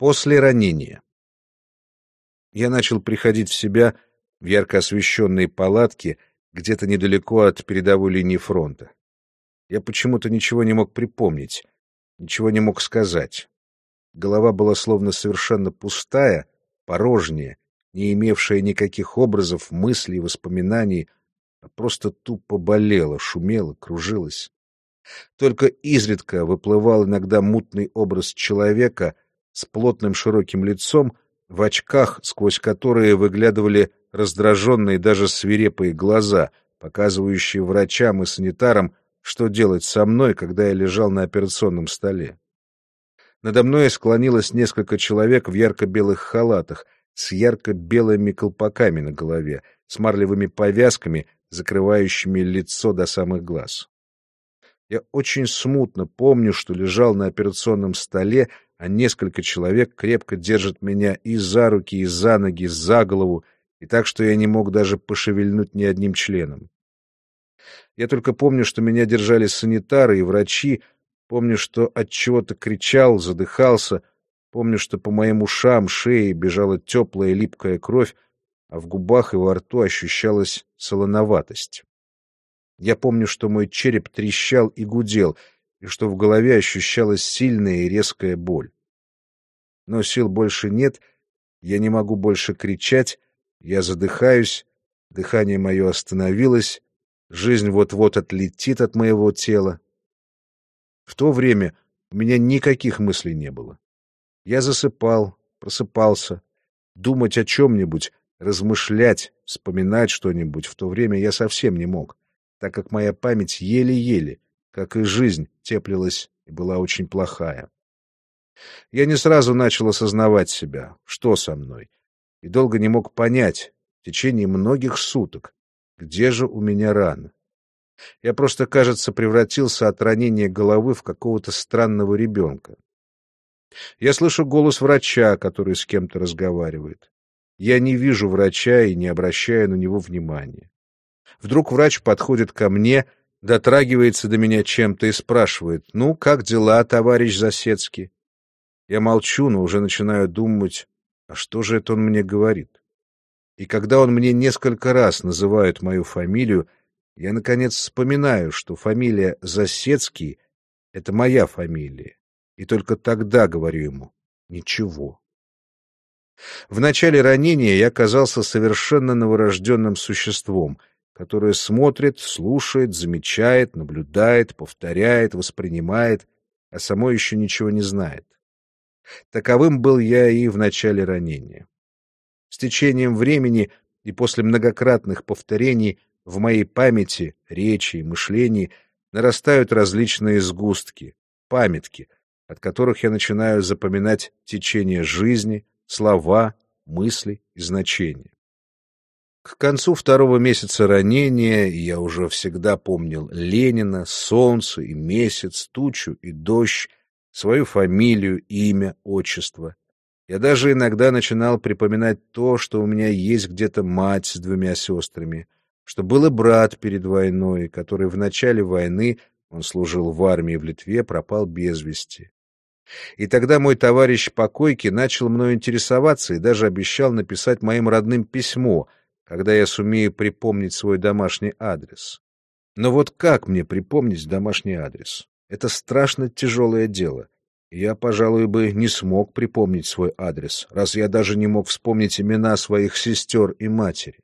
После ранения. Я начал приходить в себя в ярко освещенные палатки где-то недалеко от передовой линии фронта. Я почему-то ничего не мог припомнить, ничего не мог сказать. Голова была словно совершенно пустая, порожняя, не имевшая никаких образов, мыслей, воспоминаний, а просто тупо болела, шумела, кружилась. Только изредка выплывал иногда мутный образ человека — с плотным широким лицом, в очках, сквозь которые выглядывали раздраженные даже свирепые глаза, показывающие врачам и санитарам, что делать со мной, когда я лежал на операционном столе. Надо мной склонилось несколько человек в ярко-белых халатах, с ярко-белыми колпаками на голове, с марлевыми повязками, закрывающими лицо до самых глаз. Я очень смутно помню, что лежал на операционном столе, а несколько человек крепко держат меня и за руки, и за ноги, за голову, и так, что я не мог даже пошевельнуть ни одним членом. Я только помню, что меня держали санитары и врачи, помню, что от чего-то кричал, задыхался, помню, что по моим ушам, шее бежала теплая липкая кровь, а в губах и во рту ощущалась солоноватость. Я помню, что мой череп трещал и гудел — и что в голове ощущалась сильная и резкая боль. Но сил больше нет, я не могу больше кричать, я задыхаюсь, дыхание мое остановилось, жизнь вот-вот отлетит от моего тела. В то время у меня никаких мыслей не было. Я засыпал, просыпался, думать о чем-нибудь, размышлять, вспоминать что-нибудь в то время я совсем не мог, так как моя память еле-еле, как и жизнь, теплилась и была очень плохая. Я не сразу начал осознавать себя, что со мной, и долго не мог понять, в течение многих суток, где же у меня рана. Я просто, кажется, превратился от ранения головы в какого-то странного ребенка. Я слышу голос врача, который с кем-то разговаривает. Я не вижу врача и не обращаю на него внимания. Вдруг врач подходит ко мне — дотрагивается до меня чем-то и спрашивает, «Ну, как дела, товарищ Засецкий?» Я молчу, но уже начинаю думать, а что же это он мне говорит? И когда он мне несколько раз называет мою фамилию, я, наконец, вспоминаю, что фамилия Засецкий — это моя фамилия, и только тогда говорю ему «ничего». В начале ранения я казался совершенно новорожденным существом — которое смотрит, слушает, замечает, наблюдает, повторяет, воспринимает, а само еще ничего не знает. Таковым был я и в начале ранения. С течением времени и после многократных повторений в моей памяти, речи и мышлении нарастают различные сгустки, памятки, от которых я начинаю запоминать течение жизни, слова, мысли и значения. К концу второго месяца ранения я уже всегда помнил Ленина, солнце и месяц, тучу и дождь, свою фамилию, имя, отчество. Я даже иногда начинал припоминать то, что у меня есть где-то мать с двумя сестрами, что был и брат перед войной, который в начале войны, он служил в армии в Литве, пропал без вести. И тогда мой товарищ по койке начал мной интересоваться и даже обещал написать моим родным письмо — когда я сумею припомнить свой домашний адрес. Но вот как мне припомнить домашний адрес? Это страшно тяжелое дело. Я, пожалуй, бы не смог припомнить свой адрес, раз я даже не мог вспомнить имена своих сестер и матери.